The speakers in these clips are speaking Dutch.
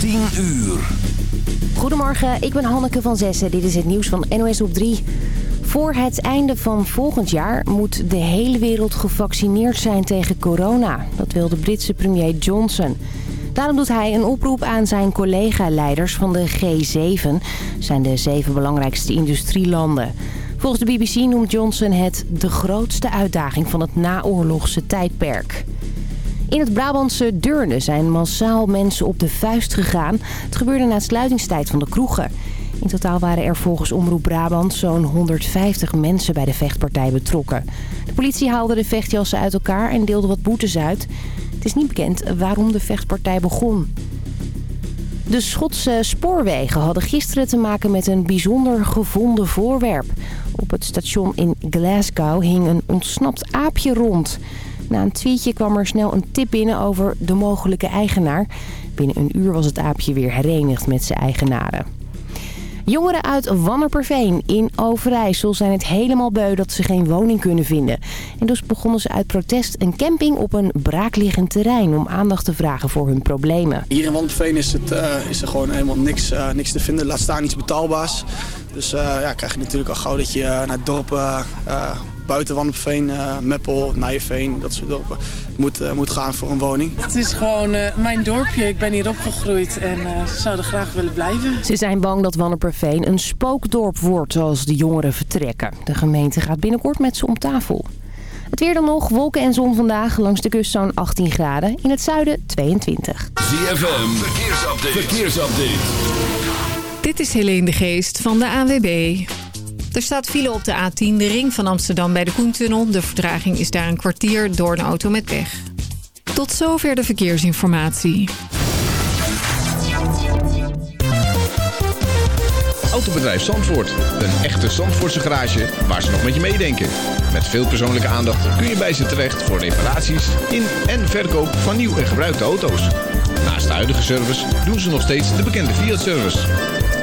10 uur. Goedemorgen, ik ben Hanneke van Zessen. Dit is het nieuws van NOS op 3. Voor het einde van volgend jaar moet de hele wereld gevaccineerd zijn tegen corona. Dat wil de Britse premier Johnson. Daarom doet hij een oproep aan zijn collega-leiders van de G7. zijn de zeven belangrijkste industrielanden. Volgens de BBC noemt Johnson het de grootste uitdaging van het naoorlogse tijdperk. In het Brabantse Deurne zijn massaal mensen op de vuist gegaan. Het gebeurde na sluitingstijd van de kroegen. In totaal waren er volgens Omroep Brabant zo'n 150 mensen bij de vechtpartij betrokken. De politie haalde de vechtjassen uit elkaar en deelde wat boetes uit. Het is niet bekend waarom de vechtpartij begon. De Schotse spoorwegen hadden gisteren te maken met een bijzonder gevonden voorwerp. Op het station in Glasgow hing een ontsnapt aapje rond. Na een tweetje kwam er snel een tip binnen over de mogelijke eigenaar. Binnen een uur was het aapje weer herenigd met zijn eigenaren. Jongeren uit Wannerperveen in Overijssel zijn het helemaal beu dat ze geen woning kunnen vinden. En dus begonnen ze uit protest een camping op een braakliggend terrein om aandacht te vragen voor hun problemen. Hier in Wannerperveen is, het, uh, is er gewoon helemaal niks, uh, niks te vinden. Laat staan iets betaalbaars. Dus uh, ja, krijg je natuurlijk al gauw dat je naar het dorp buiten Wanderveen, uh, Meppel, Nijveen, dat soort dorpen, moet, uh, moet gaan voor een woning. Het is gewoon uh, mijn dorpje. Ik ben hier opgegroeid en zou graag willen blijven. Ze zijn bang dat Wanneperveen een spookdorp wordt als de jongeren vertrekken. De gemeente gaat binnenkort met ze om tafel. Het weer dan nog, wolken en zon vandaag. Langs de kust zo'n 18 graden. In het zuiden 22. ZFM, verkeersupdate. verkeersupdate. Dit is Helene de Geest van de AWB. Er staat file op de A10, de ring van Amsterdam bij de Koentunnel. De vertraging is daar een kwartier door een auto met pech. Tot zover de verkeersinformatie. Autobedrijf Zandvoort. Een echte Zandvoortse garage waar ze nog met je meedenken. Met veel persoonlijke aandacht kun je bij ze terecht voor reparaties in en verkoop van nieuw en gebruikte auto's. Naast de huidige service doen ze nog steeds de bekende Fiat-service.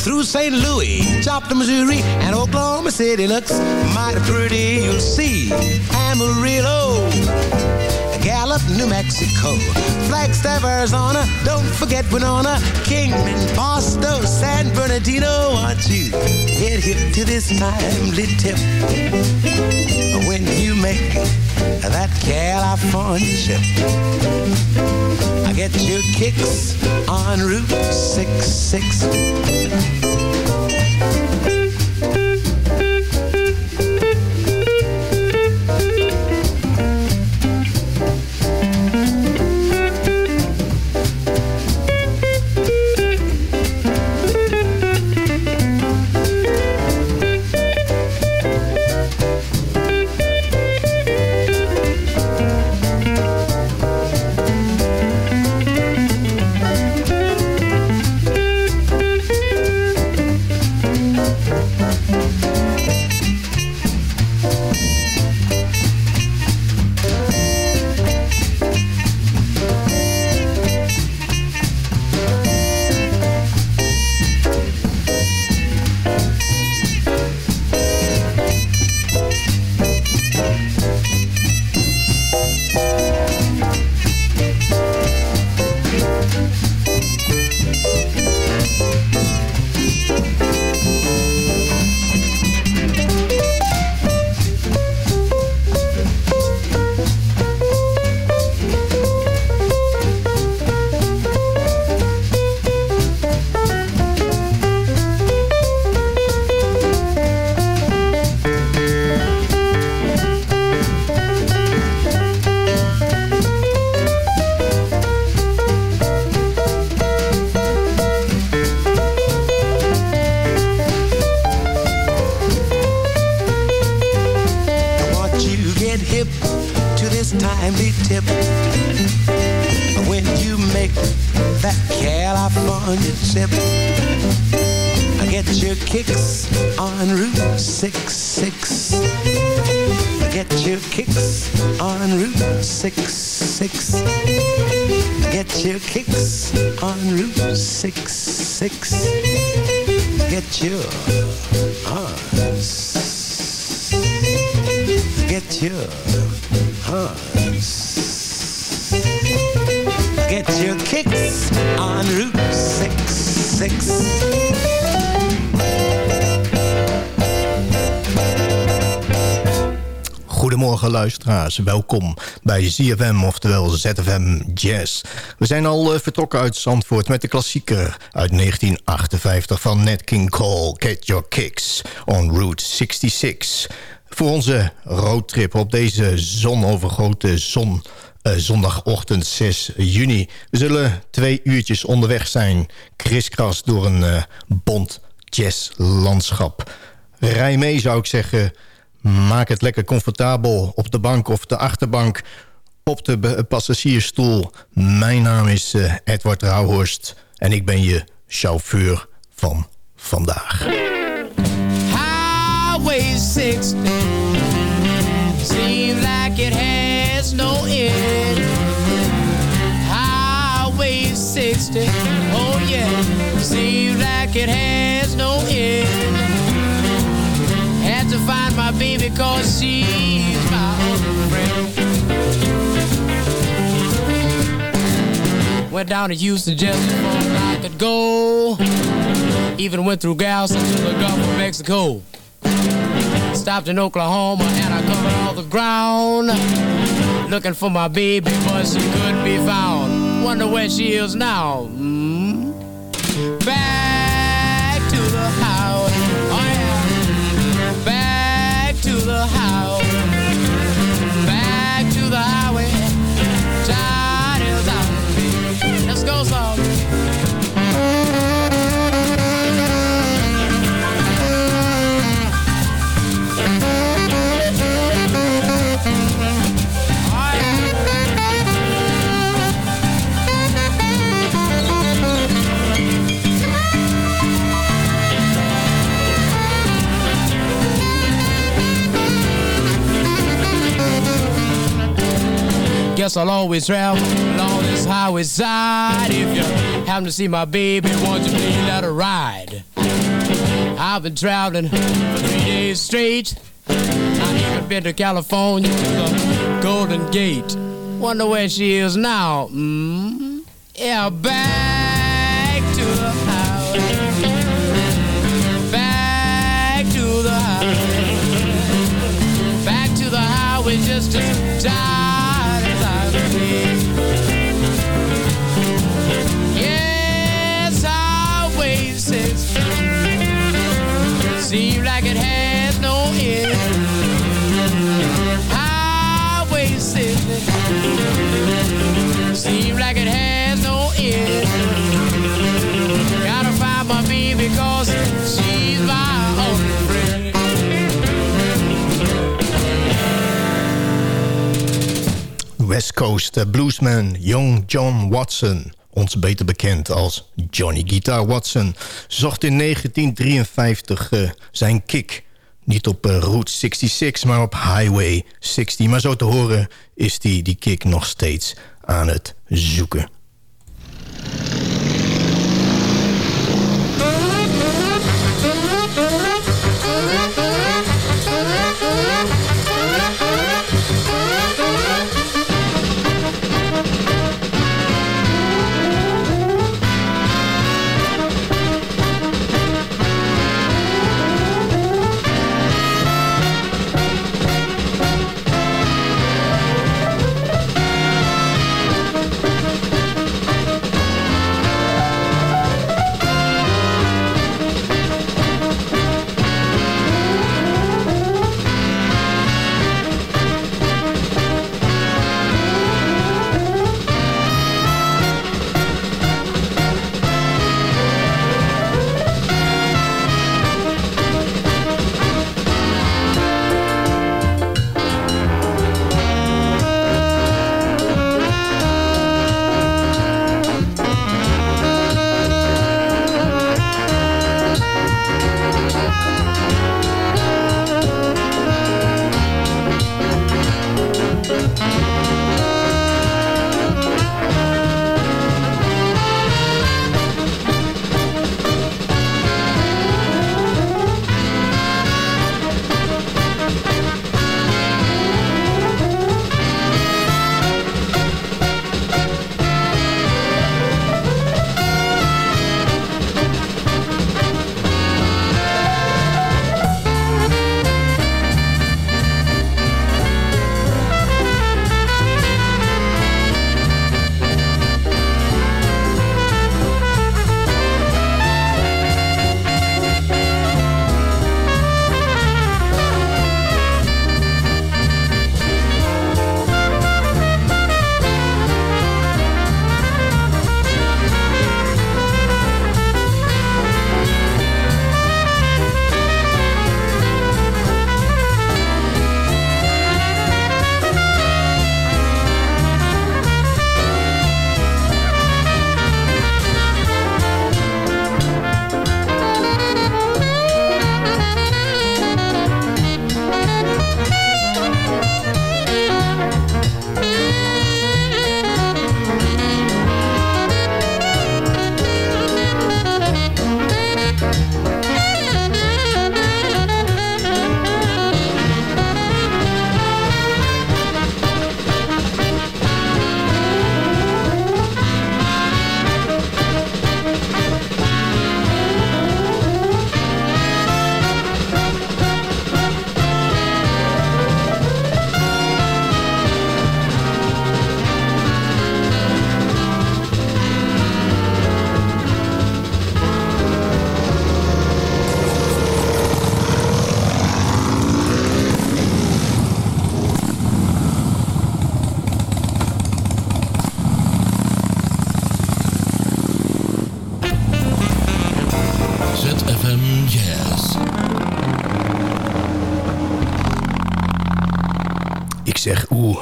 Through St. Louis, Joplin, Missouri, and Oklahoma City looks mighty pretty. You'll see Amarillo. Gallup, New Mexico, Flagstaff, Arizona. Don't forget Winona, Kingman, Boston, San Bernardino. Want you get hip to this timely tip when you make that California trip. I get your kicks on Route 66. On Route 66. Luisteraars, welkom bij ZFM, oftewel ZFM Jazz. We zijn al uh, vertrokken uit Zandvoort met de klassieker uit 1958 van Nat King Cole, Get Your Kicks on Route 66. Voor onze roadtrip op deze zonovergoten zon... Uh, zondagochtend 6 juni. We zullen twee uurtjes onderweg zijn. Kriskras door een uh, bont jazzlandschap. Rij mee zou ik zeggen... Maak het lekker comfortabel op de bank of de achterbank. Op de passagiersstoel. Mijn naam is uh, Edward Rauhorst. En ik ben je chauffeur van vandaag. Highway 60 Seems like it has no end Highway 60 Oh yeah Seems like it has cause she's my only friend. Went down to Houston just before I could go. Even went through Galveston to the Gulf of Mexico. Stopped in Oklahoma and I covered all the ground. Looking for my baby but she couldn't be found. Wonder where she is now. Guess I'll always travel along this highway side. If you happen to see my baby, won't you please let her ride? I've been traveling for three days straight. I've even been to California to the Golden Gate. Wonder where she is now. Mm? Yeah, back to the highway. Back to the highway. Back to the highway just to die. Seems like it has no end. Highway six seems like it has no end. Gotta find my baby cause she's my only friend. West Coast bluesman Young John Watson, ons beter bekend als Johnny Guitar Watson, zocht in 1953 uh, zijn kick. Niet op uh, Route 66, maar op Highway 60. Maar zo te horen is die, die kick nog steeds aan het zoeken.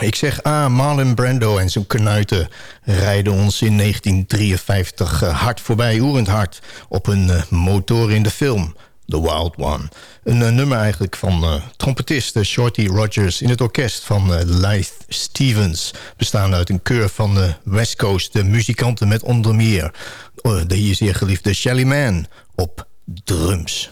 Ik zeg ah, Marlon Brando en zijn knuiten rijden ons in 1953 uh, hard voorbij, oerend hard, op een uh, motor in de film The Wild One. Een uh, nummer eigenlijk van uh, trompetist Shorty Rogers in het orkest van uh, Lyth Stevens. Bestaan uit een keur van West Coast muzikanten met onder meer de hier zeer geliefde Shelly Man op drums.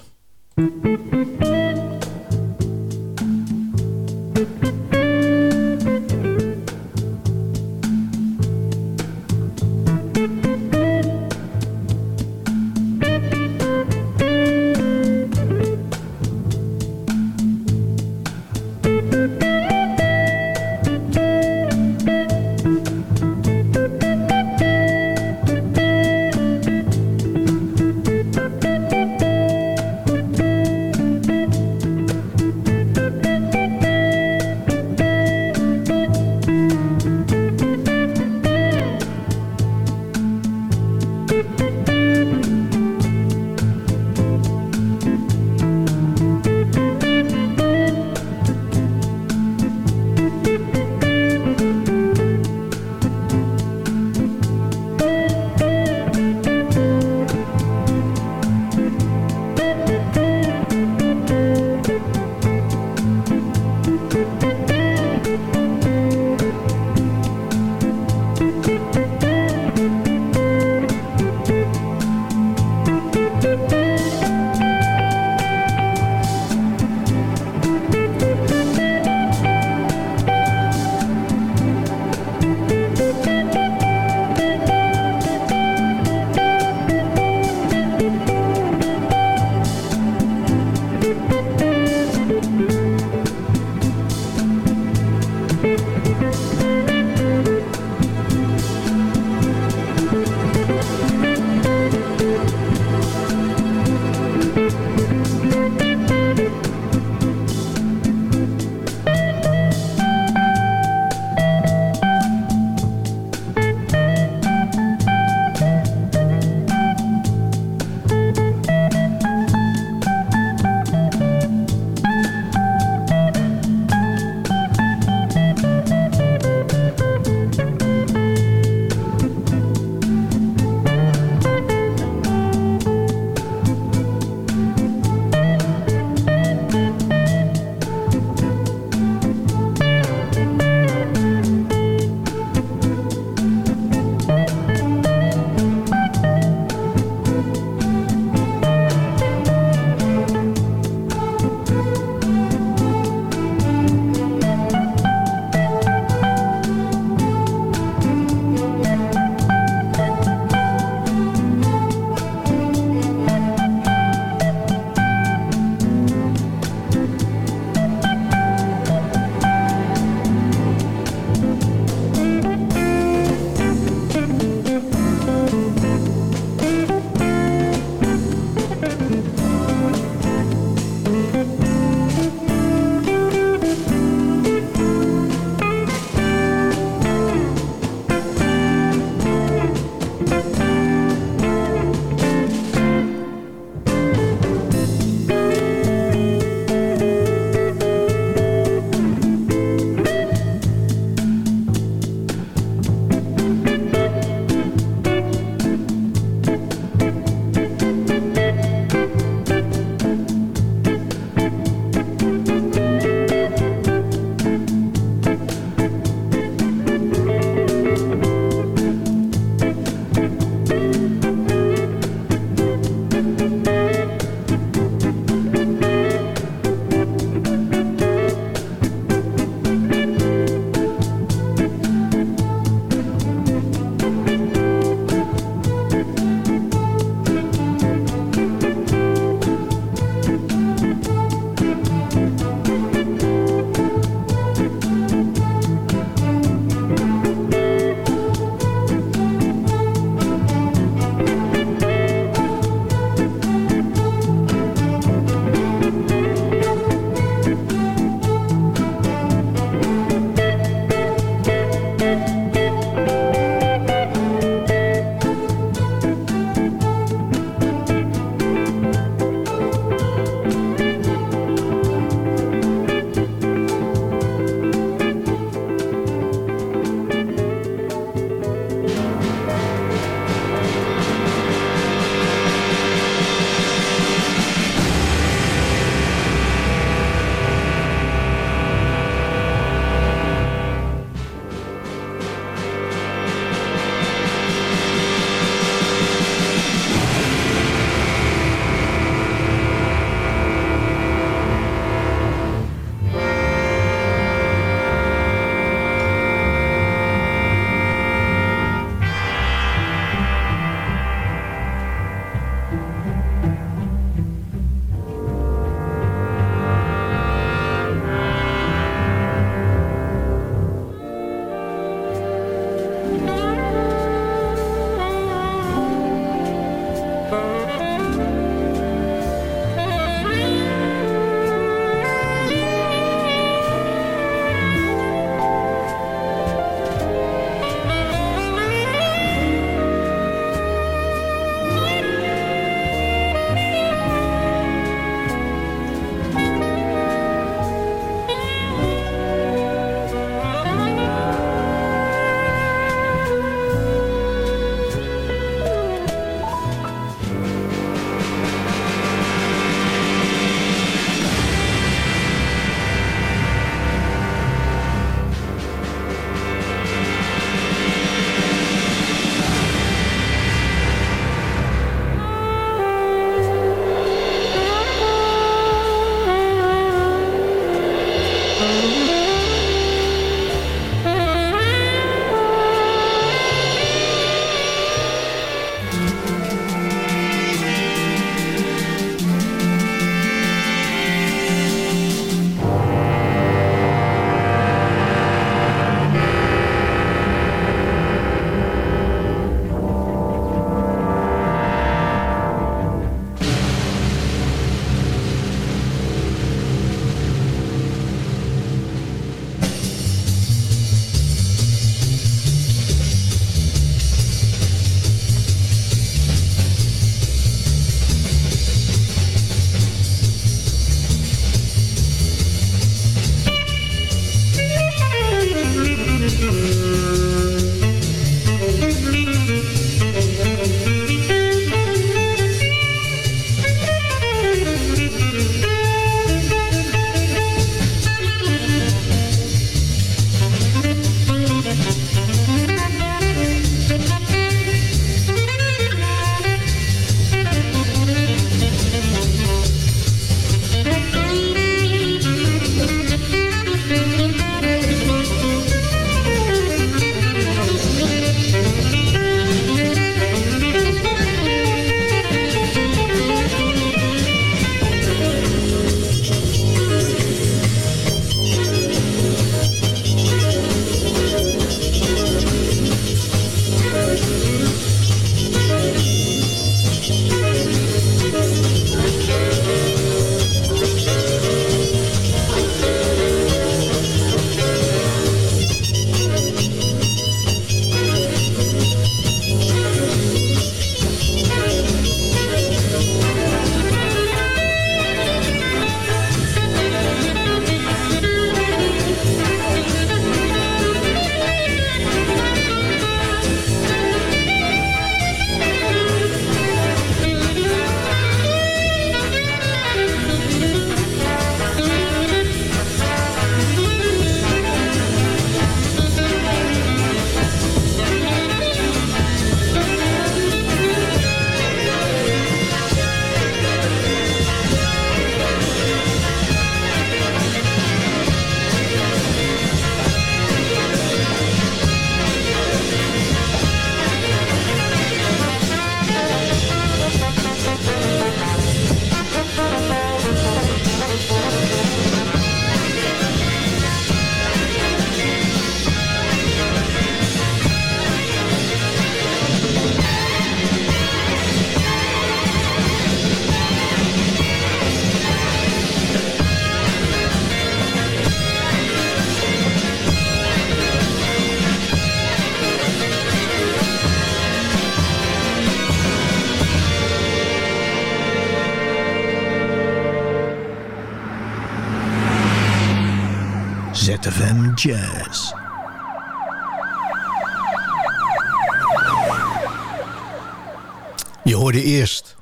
Eerst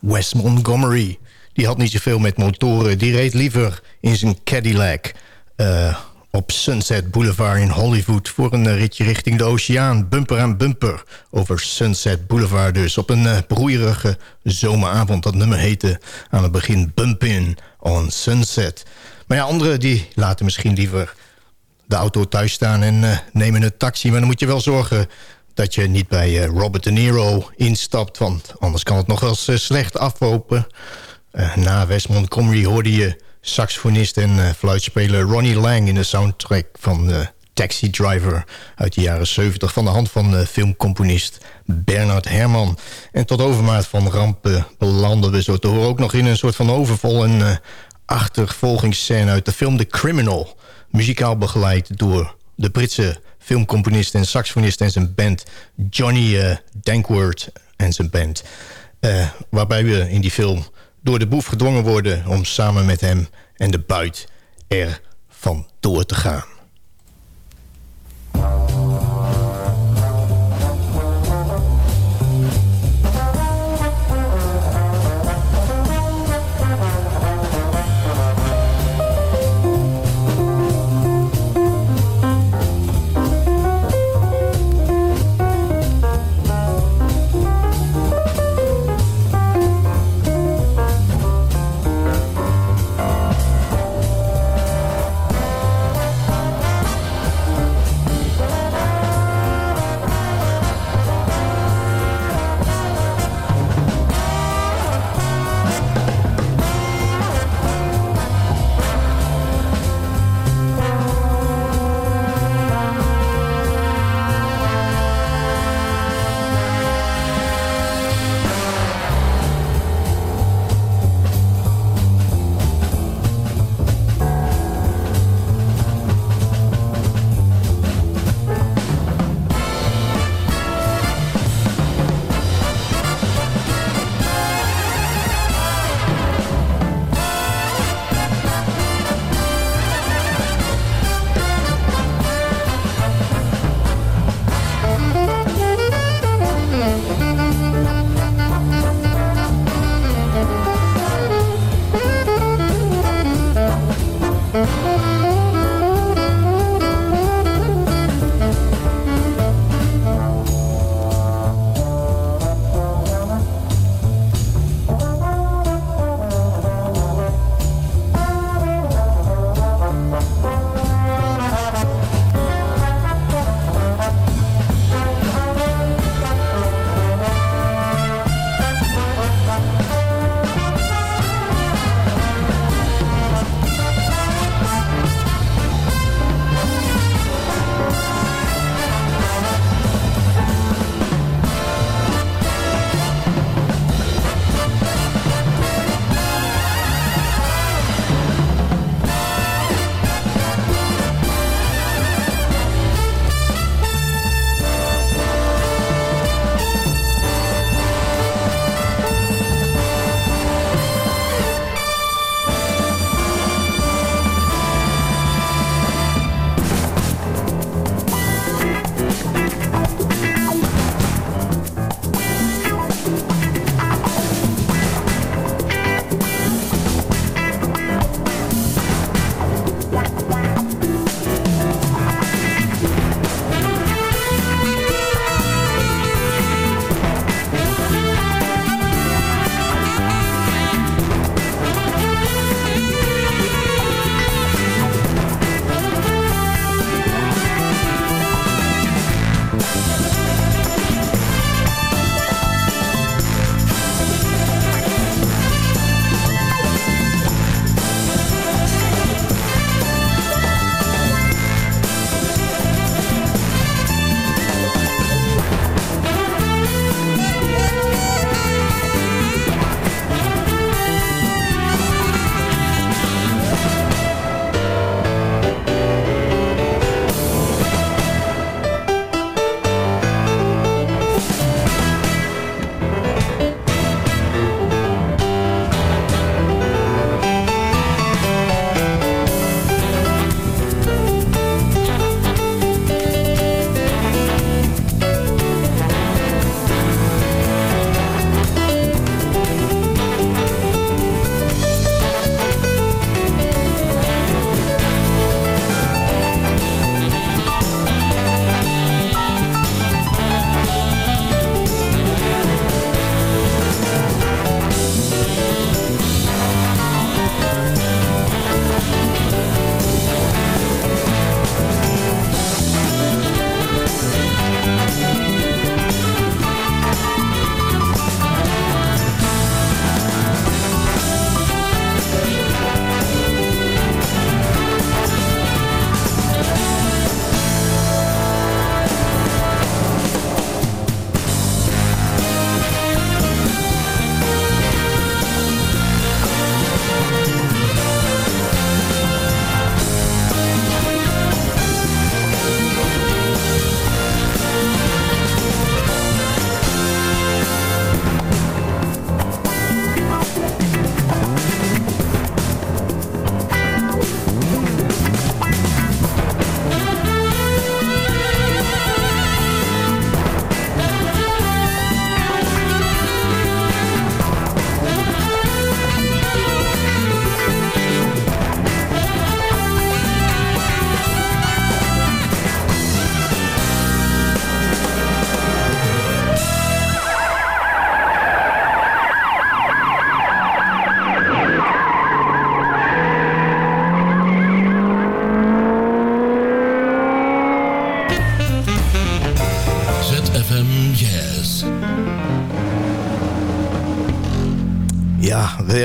Wes Montgomery. Die had niet zoveel met motoren. Die reed liever in zijn Cadillac... Uh, op Sunset Boulevard in Hollywood... voor een ritje richting de oceaan. Bumper aan bumper over Sunset Boulevard dus. Op een uh, broeierige zomeravond. Dat nummer heette aan het begin Bump In on Sunset. Maar ja, anderen die laten misschien liever de auto thuis staan... en nemen een taxi. Maar dan moet je wel zorgen dat je niet bij Robert De Niro instapt... want anders kan het nog wel eens slecht aflopen. na West Montgomery hoorde je saxofonist en fluitspeler Ronnie Lang... in de soundtrack van Taxi Driver uit de jaren 70... van de hand van filmcomponist Bernard Herrmann. En tot overmaat van rampen belanden we zo te horen... ook nog in een soort van overval en achtervolgingsscène uit de film The Criminal. Muzikaal begeleid door de Britse filmcomponist en saxofonist en zijn band... Johnny Dankworth en zijn band. waarbij we in die film door de boef gedwongen worden... om samen met hem en de buit er van door te gaan.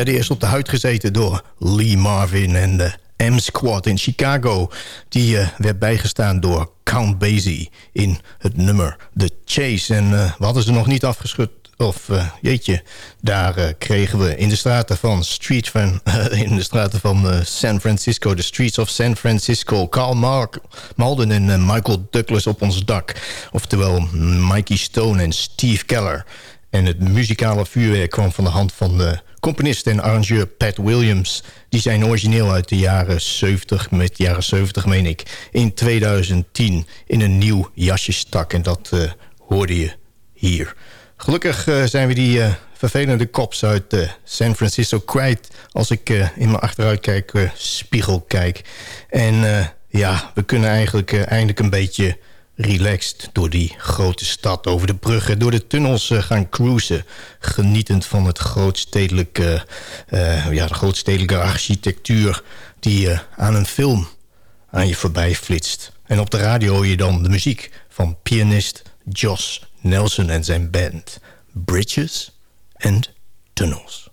Eerst op de huid gezeten door Lee Marvin en de M-Squad in Chicago. Die uh, werd bijgestaan door Count Basie in het nummer The Chase. En uh, we hadden ze nog niet afgeschud. Of uh, jeetje, daar kregen we in de straten van Street van, in de straten van San Francisco, de Streets of San Francisco, Carl Mark, Malden en Michael Douglas op ons dak. Oftewel Mikey Stone en Steve Keller. En het muzikale vuurwerk kwam van de hand van de componist en arrangeur Pat Williams... die zijn origineel uit de jaren 70, met jaren 70 meen ik... in 2010 in een nieuw jasje stak. En dat uh, hoorde je hier. Gelukkig uh, zijn we die uh, vervelende kops uit San Francisco kwijt... als ik in mijn achteruitkijk spiegel kijk. En ja, we kunnen eigenlijk eindelijk een beetje relaxed door die grote stad, over de bruggen, door de tunnels uh, gaan cruisen. Genietend van het grootstedelijke, uh, ja, de grootstedelijke architectuur die uh, aan een film aan je voorbij flitst. En op de radio hoor je dan de muziek van pianist Josh Nelson en zijn band. Bridges and Tunnels.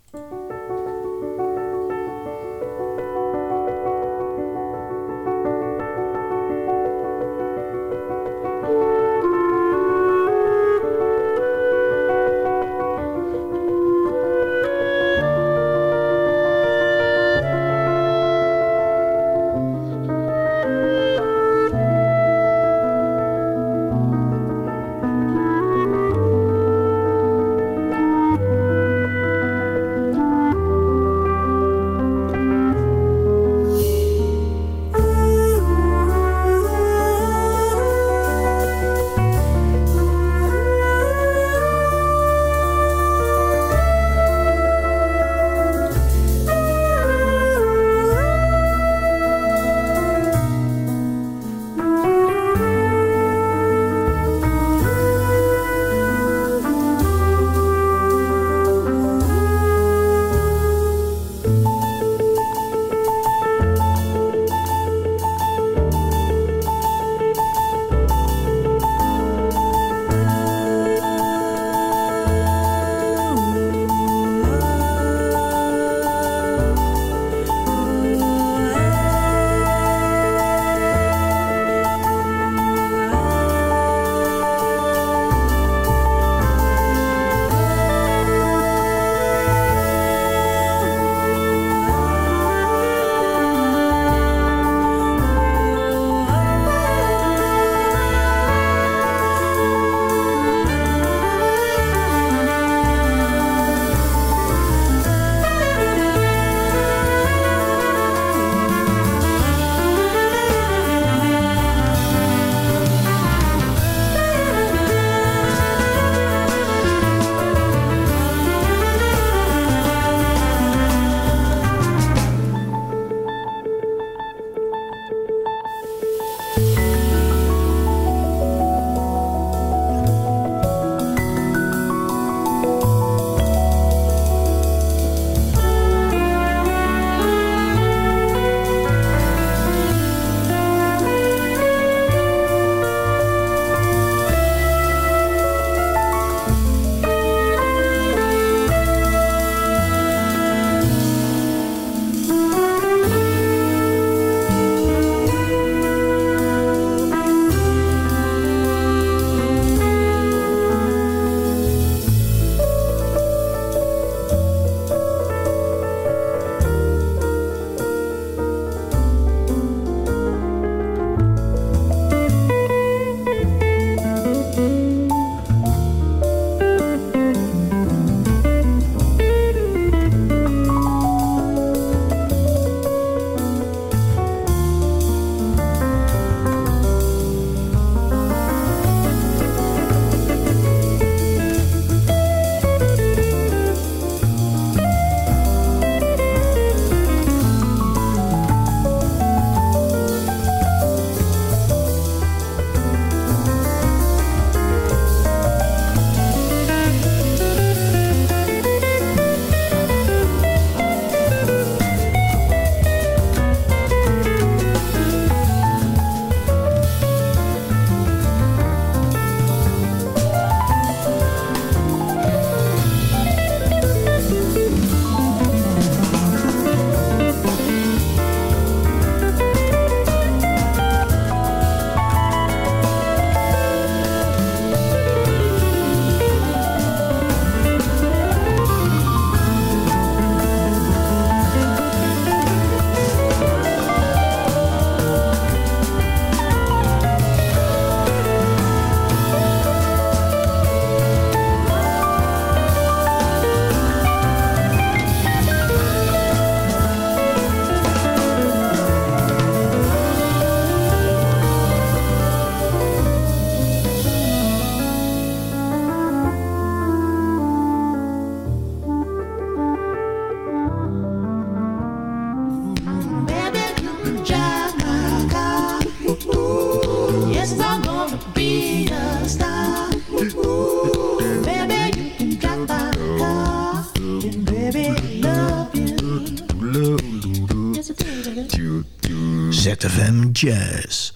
Jazz.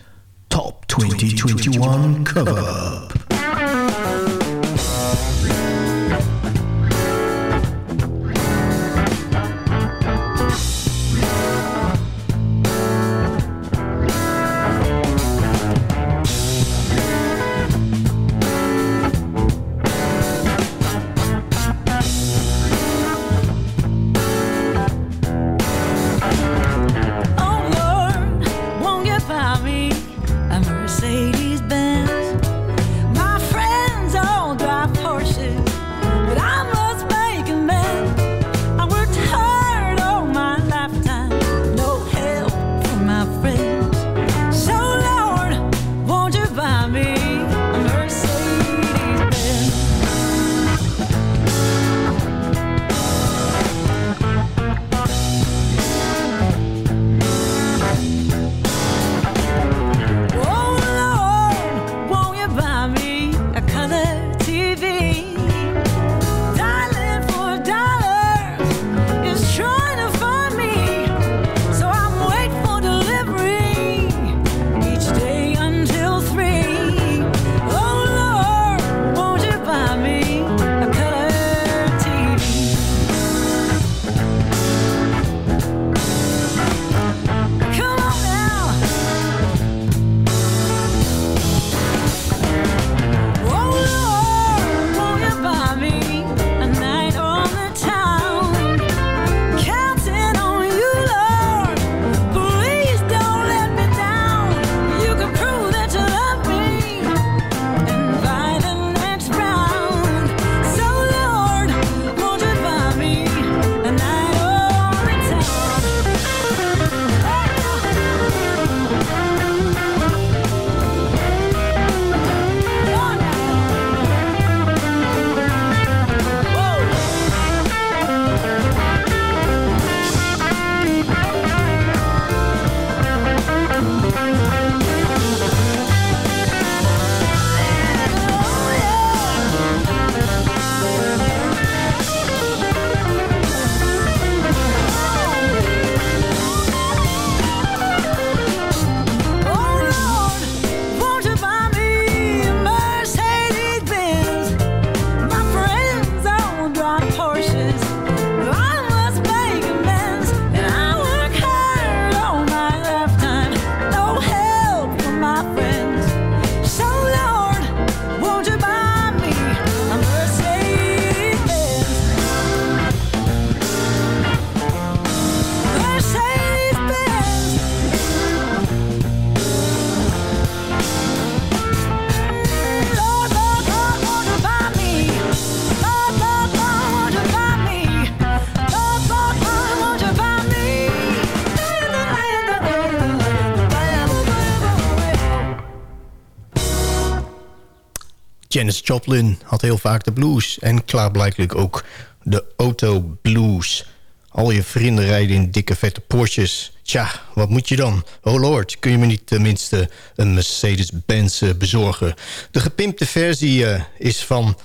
Janis Joplin had heel vaak de blues en klaarblijkelijk ook de auto blues. Al je vrienden rijden in dikke vette Porsches. Tja, wat moet je dan? Oh lord, kun je me niet tenminste een Mercedes-Benz eh, bezorgen? De gepimpte versie eh, is van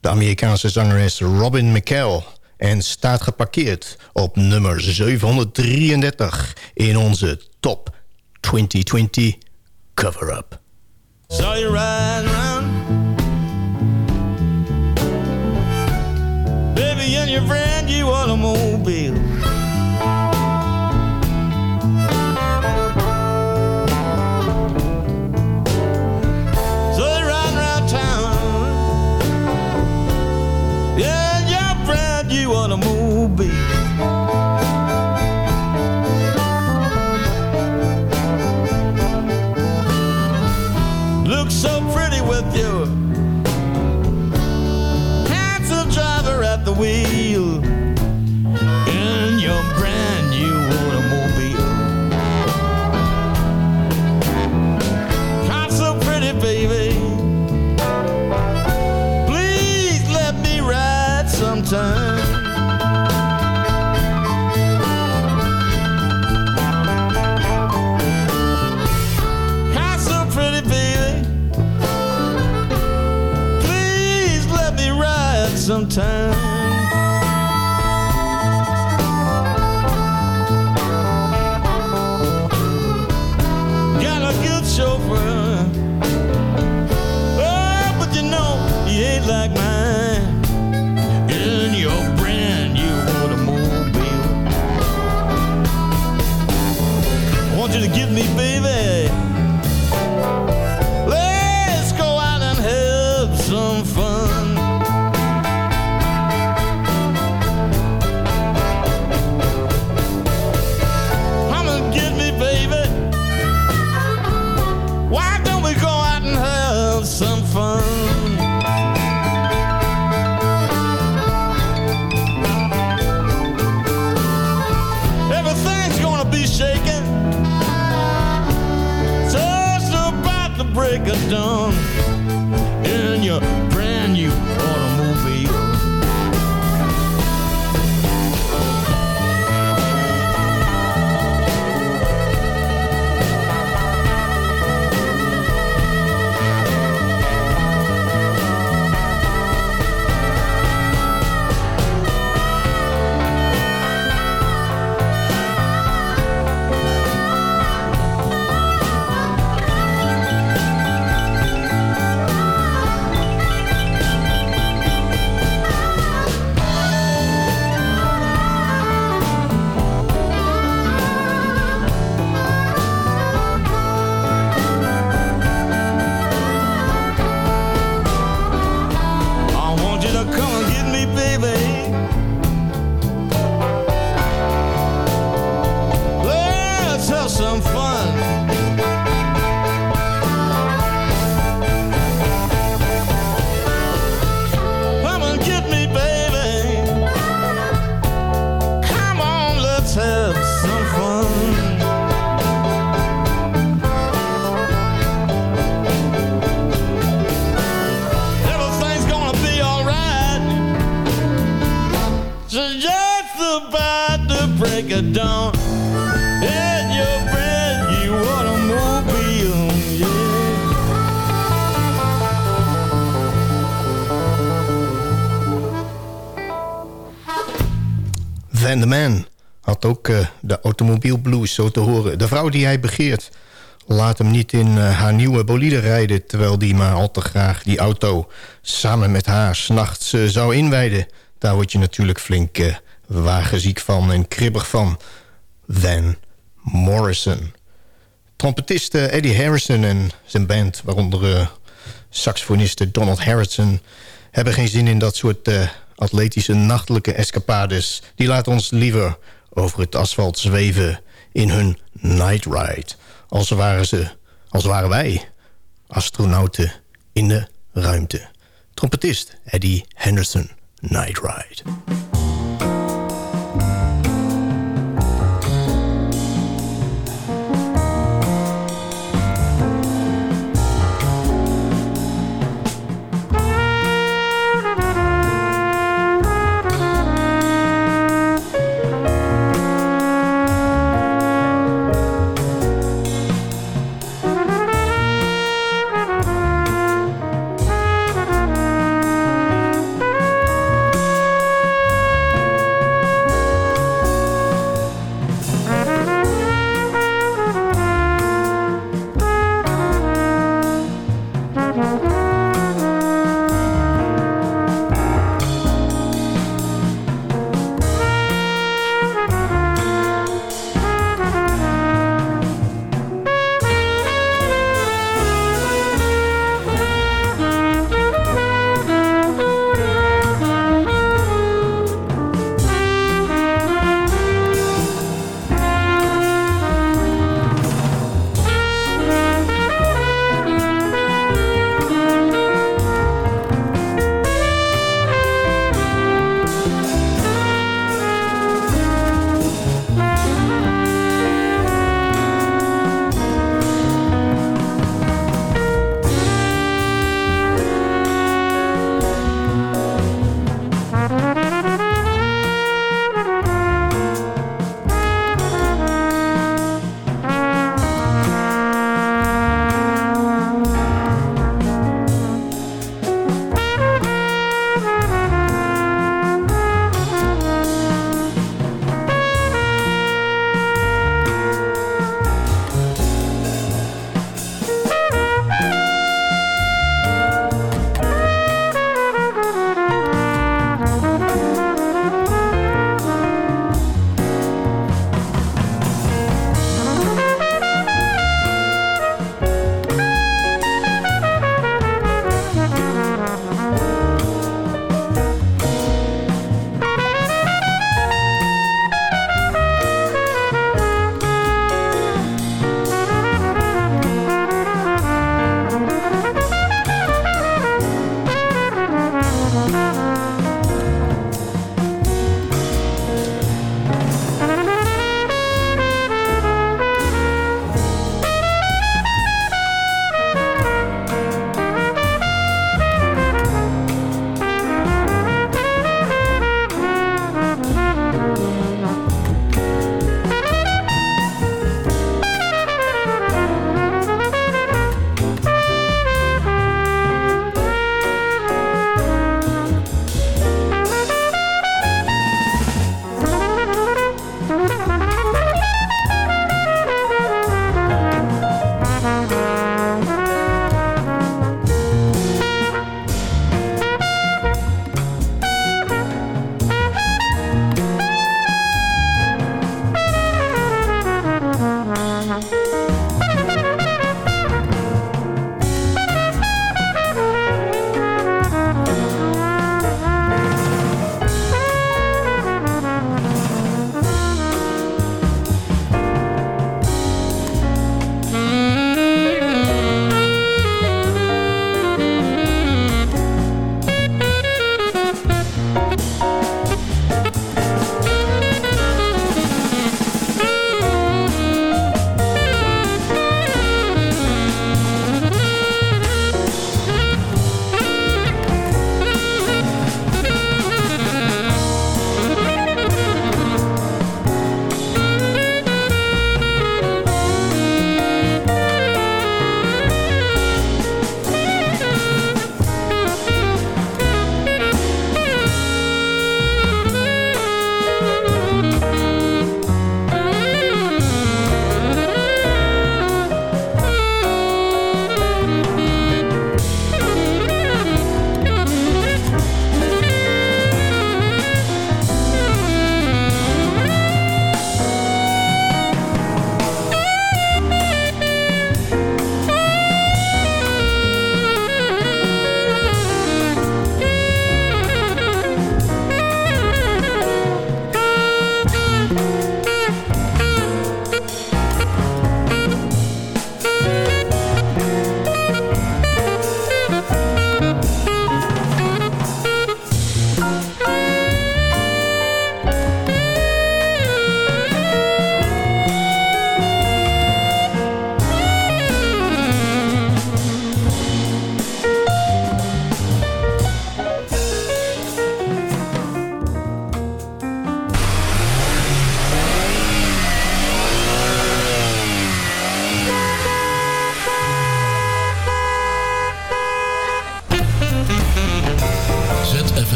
de Amerikaanse zangeres Robin McCall... en staat geparkeerd op nummer 733 in onze top 2020 cover-up. Saw you riding around. time. Dawn. In your. Van de Man had ook eh, de automobielblues zo te horen. De vrouw die hij begeert laat hem niet in eh, haar nieuwe bolide rijden... terwijl die maar al te graag die auto samen met haar s'nachts uh, zou inwijden. Daar word je natuurlijk flink wagenziek van en kribbig van. Van Morrison. Trompetist Eddie Harrison en zijn band, waaronder saxofoniste Donald Harrison... hebben geen zin in dat soort atletische nachtelijke escapades. Die laten ons liever over het asfalt zweven in hun night ride. Als waren, ze, als waren wij astronauten in de ruimte. Trompetist Eddie Henderson, Night Ride.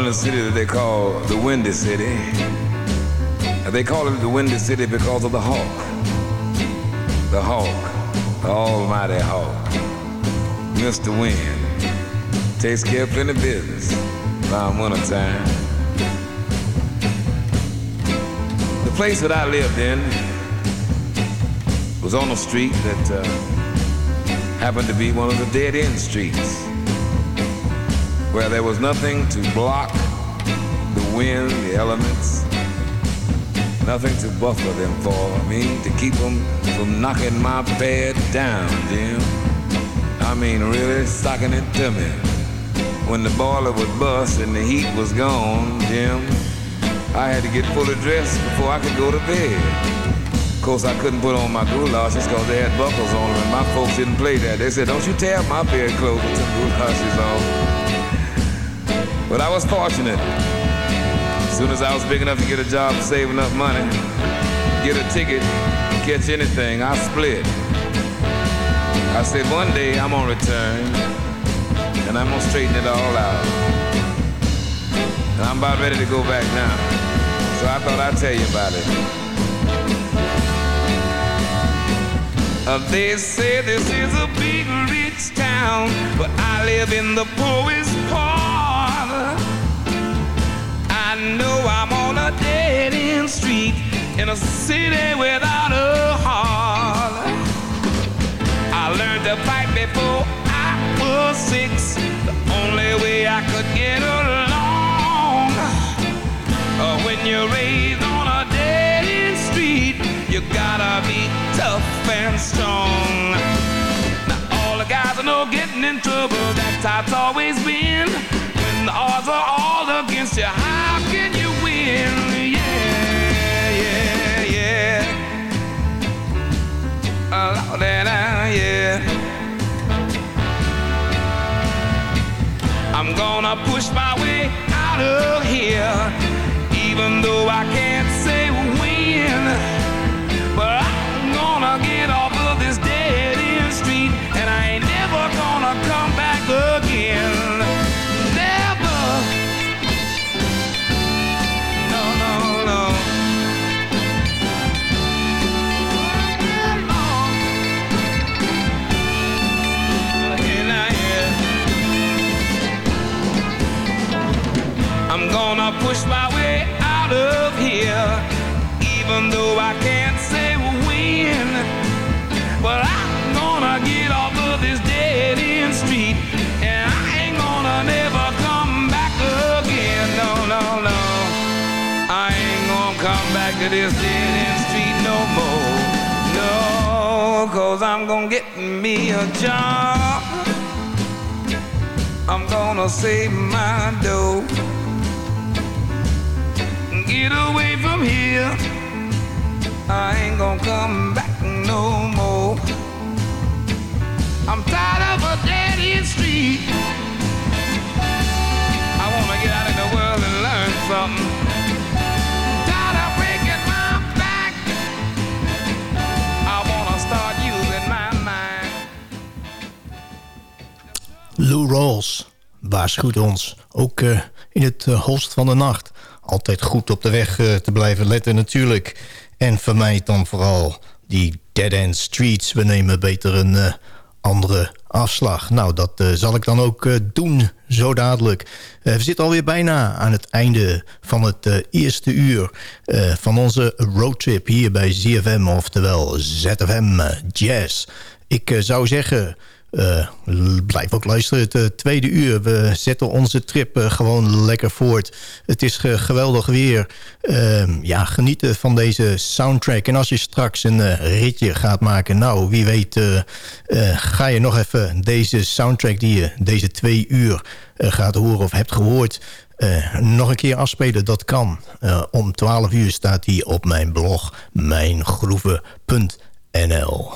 In a city that they call the Windy City. And they call it the Windy City because of the hawk. The hawk, the almighty hawk. Mr. Wind takes care of plenty of business around winter time. The place that I lived in was on a street that uh, happened to be one of the dead end streets where there was nothing to block the wind, the elements, nothing to buffer them for. I mean, to keep them from knocking my bed down, Jim. I mean, really socking it to me. When the boiler would bust and the heat was gone, Jim, I had to get fully dressed before I could go to bed. Of course, I couldn't put on my goulashes because they had buckles on them, and my folks didn't play that. They said, don't you tear my bed clothes with some goulashes on. But I was fortunate. As soon as I was big enough to get a job save enough money, get a ticket, catch anything, I split. I said, one day I'm gonna return and I'm gonna straighten it all out. And I'm about ready to go back now. So I thought I'd tell you about it. Uh, they say this is a big rich town, but I live in the poorest I'm on a dead end street in a city without a heart. I learned to fight before I was six, the only way I could get along. Uh, when you're raised on a dead end street, you gotta be tough and strong. Now all the guys I know getting in trouble, that's how it's always been. Odds are all against you, how can you win? Yeah, yeah, yeah. I, yeah. I'm gonna push my way out of here, even though I can't say when. Dead end street no more. No, cause I'm gonna get me a job. I'm gonna save my dough. Get away from here. I ain't gonna come back no more. I'm tired of a dead end street. I wanna get out in the world and learn something. Lou Rawls waarschuwt ons, ook eh, in het eh, holst van de nacht. Altijd goed op de weg eh, te blijven letten natuurlijk. En vermijd dan vooral die dead-end streets. We nemen beter een andere afslag. Nou, dat zal ik dan ook doen, zo dadelijk. We zitten alweer bijna aan het einde van het eerste uur... van onze roadtrip hier bij ZFM, oftewel ZFM Jazz. Ik zou zeggen... Eh, blijf ook luisteren. Het eh, tweede uur. We zetten onze trip eh, gewoon lekker voort. Het is ge- geweldig weer. Ehm, ja, genieten van deze soundtrack. En als je straks een ritje gaat maken... nou, wie weet ga je nog even deze soundtrack... die je deze twee uur gaat horen of hebt gehoord... eh, nog een keer afspelen, dat kan. Om 12 uur staat die op mijn blog mijngroeven.nl.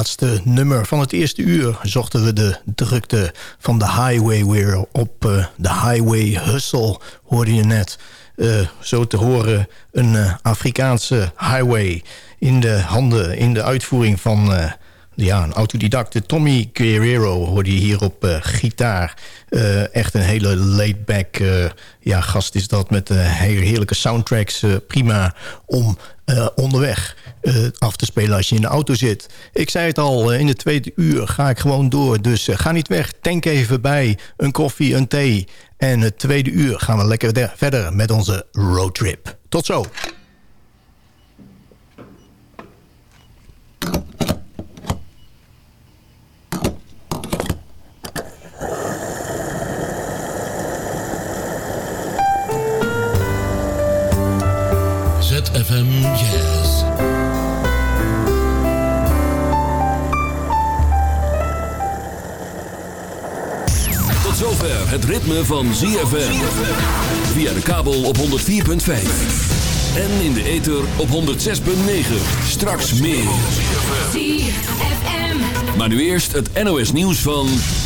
laatste nummer van het eerste uur zochten we de drukte van de highway weer op. eh, de highway hustle hoorde je net. Eh, zo te horen een eh, Afrikaanse highway in de handen, in de uitvoering van... ja, een autodidacte Tommy Guerrero hoorde je hier op eh, gitaar. Eh, echt een hele laid-back eh, ja, gast is dat met heerlijke soundtracks. prima om onderweg af te spelen als je in de auto zit. Ik zei het al, in de tweede uur ga ik gewoon door. Dus ga niet weg, tank even bij. Een koffie, een thee. En het tweede uur gaan we lekker de- verder met onze roadtrip. Tot zo. ZFM Jazz. Tot zover het ritme van ZFM. Via de kabel op 104.5. En in de ether op 106.9. Straks meer. Maar nu eerst het NOS nieuws van...